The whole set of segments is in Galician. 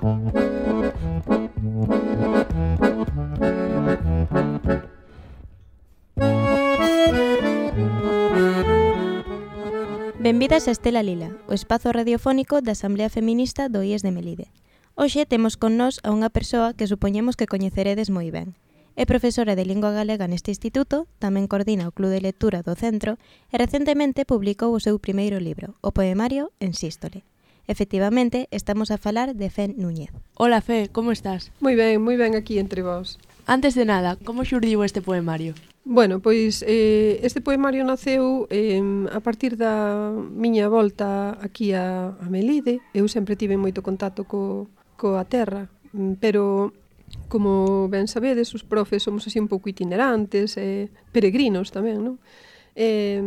Benvidas a Estela Lila, o espazo radiofónico da Asamblea Feminista do IES de Melide. Hoxe temos con nós a unha persoa que supoñemos que coñeceredes moi ben. É profesora de lingua galega neste instituto, tamén coordina o Club de Lectura do Centro e recentemente publicou o seu primeiro libro, o poemario En Sístole. Efectivamente, estamos a falar de Fen Núñez. Hola Fe, como estás? Moi ben, moi ben aquí entre vós. Antes de nada, como xurdiu este poemario? Bueno, pois eh, este poemario naceu eh, a partir da miña volta aquí a, a Melide. Eu sempre tive moito contacto co, coa terra, mm, pero como ben sabedes, os profes somos así un pouco itinerantes, eh, peregrinos tamén, non? Eh,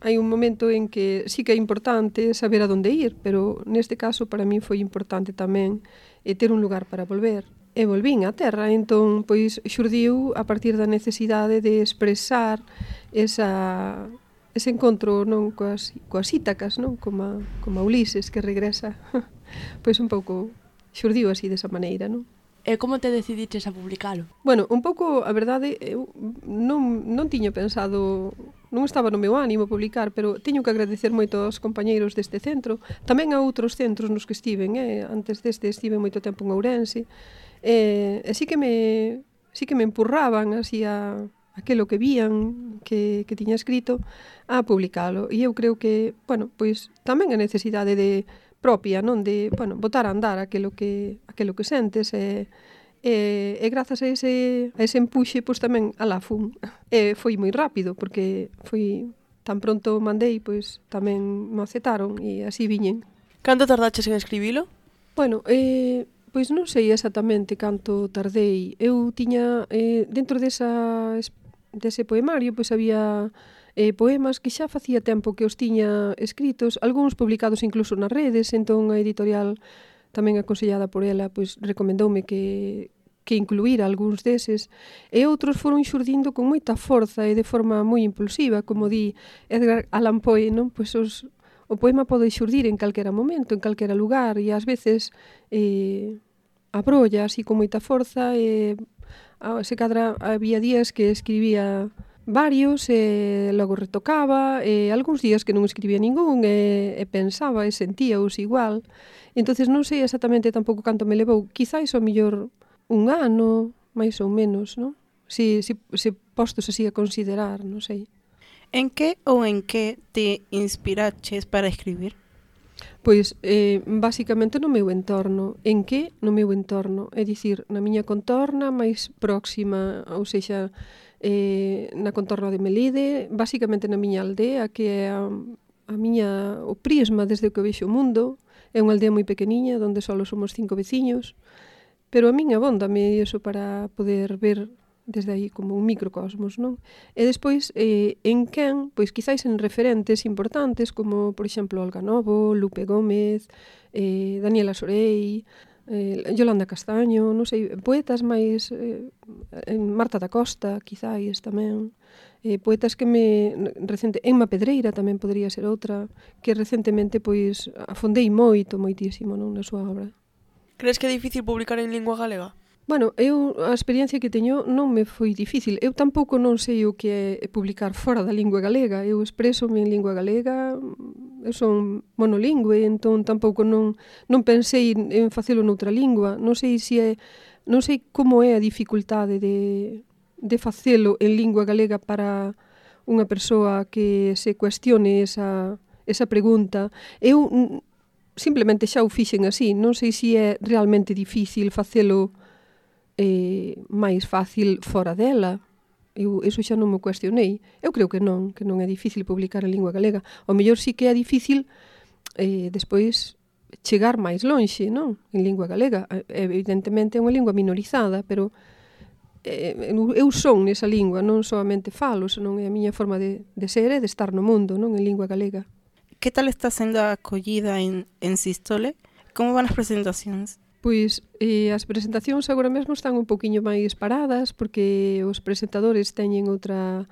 hai un momento en que sí que é importante saber a donde ir, pero neste caso para mí foi importante tamén eh, ter un lugar para volver. E volvín á terra, entón, pois, xurdiu a partir da necesidade de expresar esa, ese encontro non coas, coas ítacas, non? Como, como Ulises que regresa. pois un pouco xurdiu así desa maneira, non? E como te decidiches a publicalo? Bueno, un pouco, a verdade, eu non, non tiño pensado non estaba no meu ánimo publicar, pero teño que agradecer moito aos compañeiros deste centro, tamén a outros centros nos que estiven, eh? antes deste estive moito tempo en Ourense, eh, e sí que me, sí que me empurraban así a, aquilo que vían que, que tiña escrito a publicalo e eu creo que, bueno, pois tamén a necesidade de propia, non de, bueno, botar a andar aquilo que aquilo que sentes e eh, E, e grazas a ese, a ese empuxe, pois tamén alá fun. E foi moi rápido, porque foi tan pronto mandei, pois tamén me aceptaron e así viñen. Canto tardaches en escribilo? Bueno, eh, pois non sei exactamente canto tardei. Eu tiña eh, dentro desa dese poemario, pois había eh, poemas que xa facía tempo que os tiña escritos, algúns publicados incluso nas redes, entón a editorial tamén aconsellada por ela, pois recomendoume que, que incluir algúns deses, e outros foron xurdindo con moita forza e de forma moi impulsiva, como di Edgar Allan Poe, non? Pois os, o poema pode xurdir en calquera momento, en calquera lugar, e ás veces eh, abrolla así con moita forza, e a, se cadra había días que escribía varios e logo retocaba e algúns días que non escribía ningún e, e pensaba e sentía os igual entonces non sei exactamente tampouco canto me levou quizáis o millor un ano, máis ou menos, non? Si, si, se postos así a considerar, non sei. En que ou en que te inspiraches para escribir? Pois, eh, basicamente no meu entorno. En que no meu entorno? É dicir, na miña contorna máis próxima, ou seja, eh, na contorna de Melide, basicamente na miña aldea, que é a, a miña, o prisma desde o que vexo o mundo. É unha aldea moi pequeniña, onde só somos cinco veciños. Pero a min abóndame iso para poder ver desde aí como un microcosmos, non? E despois, eh, en quen, pois quizáis en referentes importantes como, por exemplo, Olga Novo, Lupe Gómez, eh, Daniela Sorei, eh, Yolanda Castaño, non sei, poetas máis, eh, Marta da Costa, quizáis tamén, eh, poetas que me recente, Emma Pedreira tamén podría ser outra, que recentemente pois afondei moito, moitísimo, non, na súa obra. Crees que é difícil publicar en lingua galega? Bueno, eu a experiencia que teño non me foi difícil. Eu tampouco non sei o que é publicar fora da lingua galega. Eu expreso en lingua galega, eu son monolingüe, entón tampouco non non pensei en facelo noutra lingua. Non sei se é non sei como é a dificultade de de facelo en lingua galega para unha persoa que se cuestione esa esa pregunta. Eu simplemente xa o fixen así. Non sei se é realmente difícil facelo eh, máis fácil fora dela. Eu eso xa non me cuestionei. Eu creo que non, que non é difícil publicar en lingua galega. O mellor sí que é difícil eh, despois chegar máis lonxe, non? En lingua galega. Evidentemente é unha lingua minorizada, pero eh, eu son nesa lingua, non solamente falo, senón é a miña forma de, de ser e de estar no mundo, non? En lingua galega. ¿Qué tal está sendo a acollida en, en Sistole? Como van as presentacións? Pois eh, as presentacións agora mesmo están un poquinho máis paradas porque os presentadores teñen outra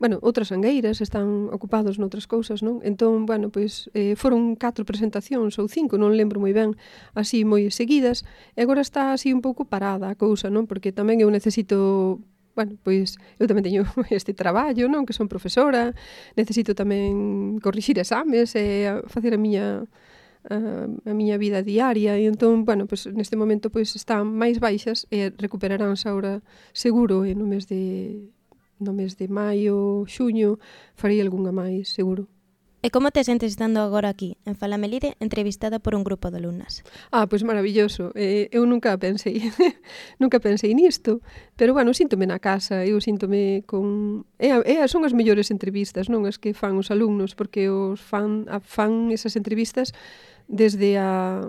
bueno, outras angueiras están ocupados noutras cousas, non? Entón, bueno, pois eh, foron catro presentacións ou cinco, non lembro moi ben, así moi seguidas, e agora está así un pouco parada a cousa, non? Porque tamén eu necesito bueno, pois eu tamén teño este traballo, non, que son profesora, necesito tamén corrixir exames e facer a miña a, a miña vida diaria e entón, bueno, pois neste momento pois están máis baixas e recuperaránse agora seguro e no mes de no mes de maio, xuño, farei algunha máis, seguro. E como te sentes estando agora aquí, en Falamelide, entrevistada por un grupo de alumnas? Ah, pois maravilloso. Eh, eu nunca pensei, nunca pensei nisto, pero bueno, síntome na casa, eu síntome con... É, e son as mellores entrevistas, non as que fan os alumnos, porque os fan, a, fan esas entrevistas desde a...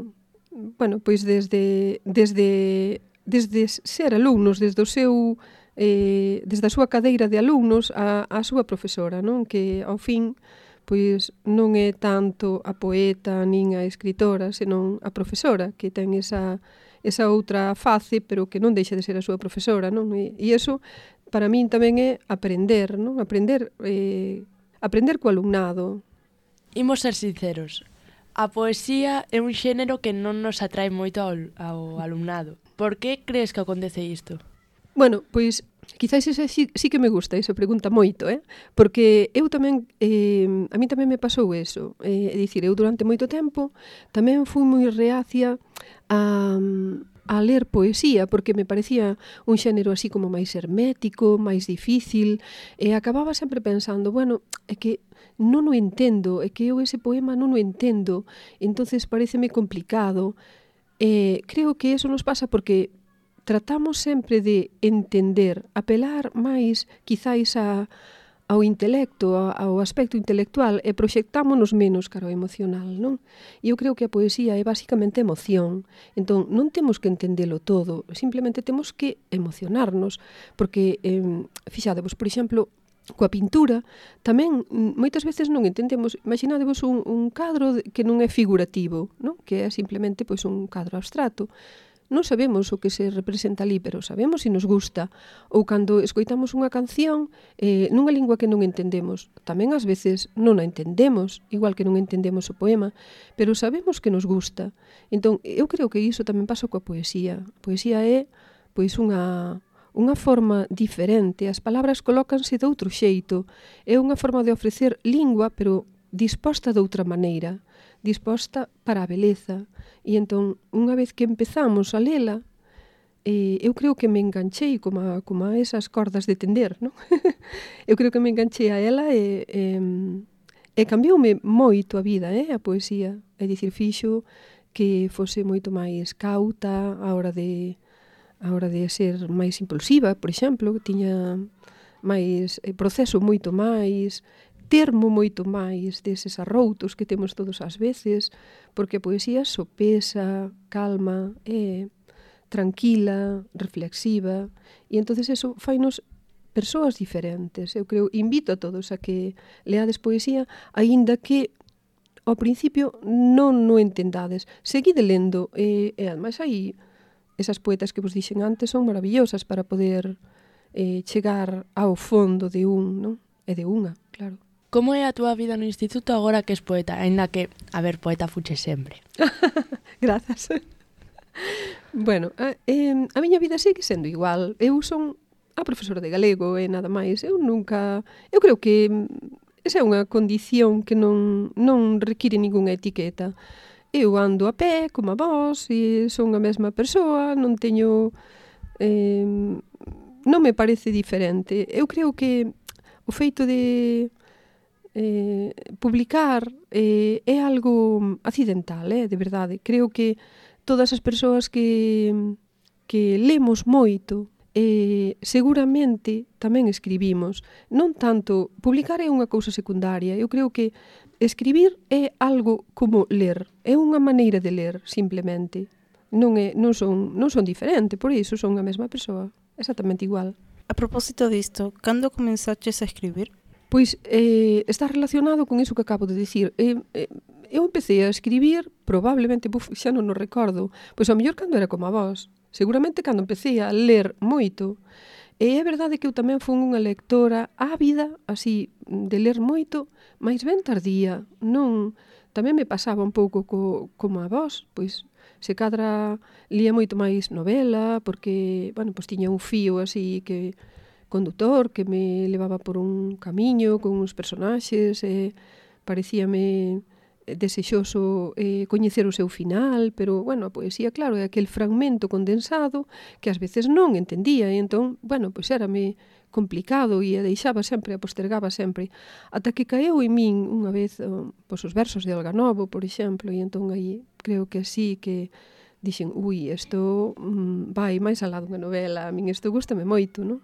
Bueno, pois desde, desde, desde ser alumnos, desde o seu eh, desde a súa cadeira de alumnos a, a súa profesora, non? Que ao fin pois non é tanto a poeta nin a escritora, senón a profesora, que ten esa, esa outra face, pero que non deixa de ser a súa profesora, non? E, e eso para min tamén é aprender, non? Aprender eh, aprender co alumnado. Imos ser sinceros. A poesía é un xénero que non nos atrae moito ao, ao alumnado. Por que crees que acontece isto? Bueno, pois Quizáis ese sí, sí que me gusta, esa pregunta moito, eh? Porque eu tamén, eh, a mí tamén me pasou eso. Eh, é dicir, eu durante moito tempo tamén fui moi reacia a, a ler poesía porque me parecía un xénero así como máis hermético, máis difícil e acababa sempre pensando, bueno, é que non o entendo, é que eu ese poema non o entendo, entonces pareceme complicado. Eh, creo que eso nos pasa porque tratamos sempre de entender, apelar máis quizáis a, ao intelecto, a, ao aspecto intelectual e proxectámonos menos cara ao emocional, non? E eu creo que a poesía é basicamente emoción. Entón, non temos que entendelo todo, simplemente temos que emocionarnos, porque eh, fixadevos, por exemplo, coa pintura, tamén mm, moitas veces non entendemos, imaginadevos un, un cadro que non é figurativo, non? que é simplemente pois, un cadro abstrato, non sabemos o que se representa ali, pero sabemos se nos gusta. Ou cando escoitamos unha canción eh, nunha lingua que non entendemos, tamén ás veces non a entendemos, igual que non entendemos o poema, pero sabemos que nos gusta. Entón, eu creo que iso tamén pasa coa poesía. A poesía é pois unha unha forma diferente, as palabras colócanse de outro xeito, é unha forma de ofrecer lingua, pero disposta de outra maneira disposta para a beleza. E entón, unha vez que empezamos a lela, eh, eu creo que me enganchei como a, como a esas cordas de tender, non? eu creo que me enganchei a ela e, e, e cambioume moito a vida, eh, a poesía. É dicir, fixo que fose moito máis cauta a hora de a hora de ser máis impulsiva, por exemplo, que tiña máis eh, proceso moito máis termo moito máis deses arroutos que temos todos as veces, porque a poesía sopesa, calma, é tranquila, reflexiva, e entonces eso fainos persoas diferentes. Eu creo, invito a todos a que leades poesía, aínda que ao principio non no entendades. Seguide lendo, e, e ademais aí esas poetas que vos dixen antes son maravillosas para poder eh, chegar ao fondo de un, non? E de unha, claro. Como é a túa vida no instituto agora que és poeta? Ainda que, a ver, poeta fuche sempre. Grazas. bueno, a, eh, a miña vida segue sendo igual. Eu son a profesora de galego e nada máis. Eu nunca... Eu creo que esa é unha condición que non, non require ningunha etiqueta. Eu ando a pé, como a vos, e son a mesma persoa, non teño... Eh, non me parece diferente. Eu creo que o feito de eh, publicar eh, é algo accidental, eh, de verdade. Creo que todas as persoas que, que lemos moito, eh, seguramente tamén escribimos. Non tanto, publicar é unha cousa secundaria. Eu creo que escribir é algo como ler. É unha maneira de ler, simplemente. Non, é, non, son, non son diferente, por iso son a mesma persoa. Exactamente igual. A propósito disto, cando comenzaches a escribir? Pois eh, está relacionado con iso que acabo de dicir. Eh, eh, eu empecé a escribir, probablemente, buf, xa non o recordo, pois ao mellor cando era como a vos. Seguramente cando empecé a ler moito, E é verdade que eu tamén fun unha lectora ávida, así, de ler moito, máis ben tardía. Non, tamén me pasaba un pouco co, como a vos, pois se cadra lía moito máis novela, porque, bueno, pois tiña un fío así que condutor que me levaba por un camiño con uns personaxes e parecíame eh, desexoso eh, coñecer o seu final, pero, bueno, a poesía, claro, é aquel fragmento condensado que ás veces non entendía, e entón, bueno, pois érame complicado e a deixaba sempre, a postergaba sempre, ata que caeu en min unha vez pois os versos de Olga Novo, por exemplo, e entón aí creo que así que dixen, ui, isto mm, vai máis alá dunha novela, a min isto gustame moito, non?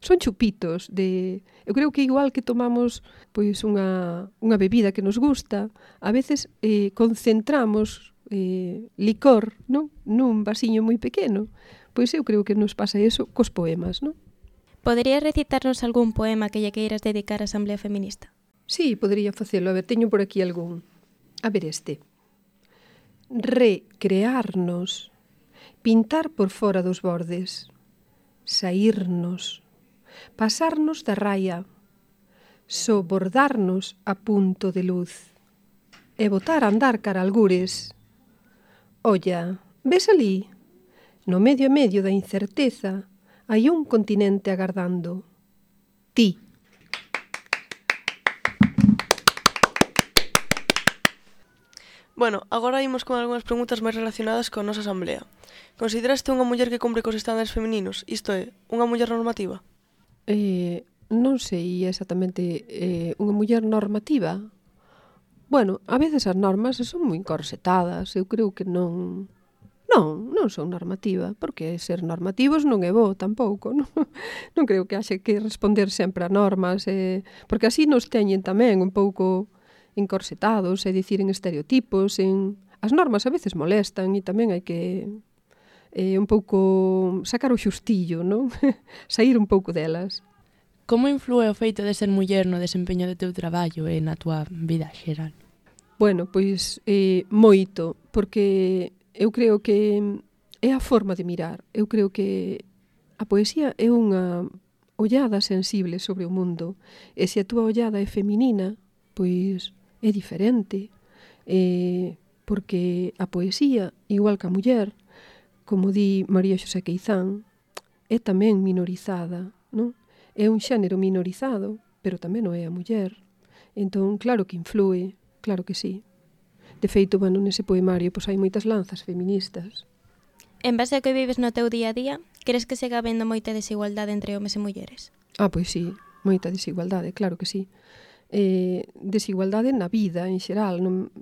son chupitos de eu creo que igual que tomamos pois unha unha bebida que nos gusta, a veces eh concentramos eh licor, non? Nun vasiño moi pequeno. Pois eu creo que nos pasa eso cos poemas, non? Poderías recitarnos algún poema que lle queiras dedicar á Asamblea Feminista? Sí, podería facelo. A ver, teño por aquí algún. A ver este. Recrearnos, pintar por fora dos bordes, saírnos, pasarnos da raia, sobordarnos a punto de luz e botar a andar cara algures. Olla, ves ali? No medio e medio da incerteza hai un continente agardando. Ti. Bueno, agora imos con algunhas preguntas máis relacionadas con nosa asamblea. Consideraste unha muller que cumpre cos estándares femininos, isto é, unha muller normativa? eh, non sei exactamente eh, unha muller normativa. Bueno, a veces as normas son moi encorsetadas, eu creo que non... Non, non son normativa, porque ser normativos non é bo tampouco, non, non creo que haxe que responder sempre a normas, eh, porque así nos teñen tamén un pouco encorsetados, é dicir, en estereotipos, en... As normas a veces molestan e tamén hai que eh, un pouco sacar o xustillo, non? Sair un pouco delas. Como influe o feito de ser muller no desempeño do teu traballo e na túa vida xeral? Bueno, pois eh, moito, porque eu creo que é a forma de mirar. Eu creo que a poesía é unha ollada sensible sobre o mundo e se a túa ollada é feminina, pois é diferente. Eh, porque a poesía, igual que a muller, como di María Xosé Queizán, é tamén minorizada, non? É un xénero minorizado, pero tamén o é a muller. Entón, claro que influe, claro que sí. De feito, bueno, nese poemario pois hai moitas lanzas feministas. En base a que vives no teu día a día, crees que siga habendo moita desigualdade entre homes e mulleres? Ah, pois sí, moita desigualdade, claro que sí. Eh, desigualdade na vida en xeral, non,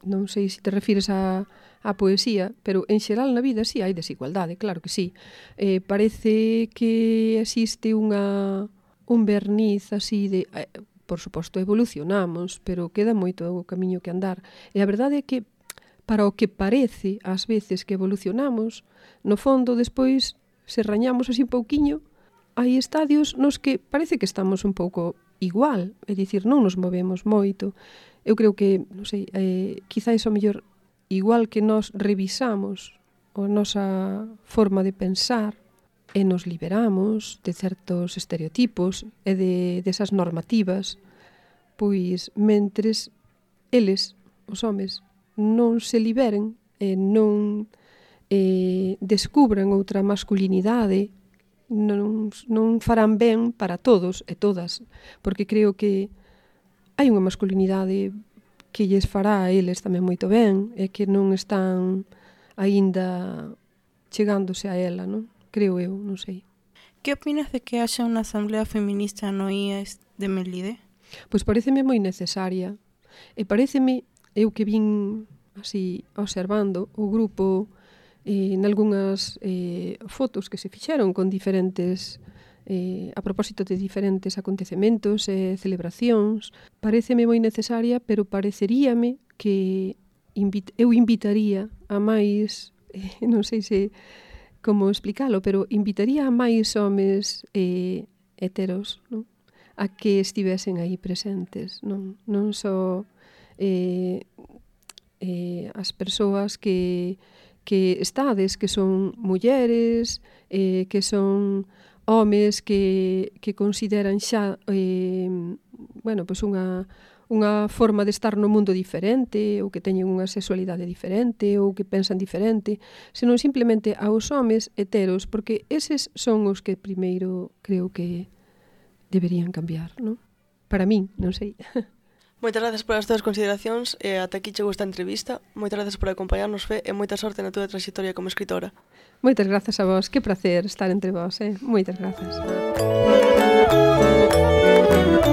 non sei se te refires a a poesía, pero en xeral na vida si sí, hai desigualdade, claro que sí. Eh, parece que existe unha un verniz así de eh, por suposto evolucionamos, pero queda moito o camiño que andar. E a verdade é que para o que parece ás veces que evolucionamos, no fondo despois se rañamos así un pouquiño, hai estadios nos que parece que estamos un pouco igual, é dicir, non nos movemos moito. Eu creo que, non sei, eh, quizá iso mellor igual que nós revisamos a nosa forma de pensar e nos liberamos de certos estereotipos e de desas de normativas, pois mentres eles, os homes, non se liberen e non eh, descubran outra masculinidade non, non farán ben para todos e todas, porque creo que hai unha masculinidade que lles fará a eles tamén moito ben e que non están aínda chegándose a ela, non? Creo eu, non sei. Que opinas de que haxa unha asamblea feminista no IES de Melide? Pois pareceme moi necesaria. E pareceme, eu que vin así observando o grupo eh, nalgúnas eh, fotos que se fixeron con diferentes eh, a propósito de diferentes acontecementos e eh, celebracións. Pareceme moi necesaria, pero pareceríame que invit eu invitaría a máis, eh, non sei se como explicalo, pero invitaría a máis homes eh, heteros non? a que estivesen aí presentes. Non, non só eh, eh, as persoas que que estades, que son mulleres, eh, que son homes que, que consideran xa eh, bueno, pois unha, unha forma de estar no mundo diferente ou que teñen unha sexualidade diferente ou que pensan diferente, senón simplemente aos homes heteros, porque eses son os que primeiro creo que deberían cambiar, non? Para min, non sei. Moitas gracias por as túas consideracións e ata aquí chegou esta entrevista. Moitas gracias por acompañarnos, Fe, e moita sorte na túa trayectoria como escritora. Moitas gracias a vos, que placer estar entre vos, eh? Moitas gracias. Música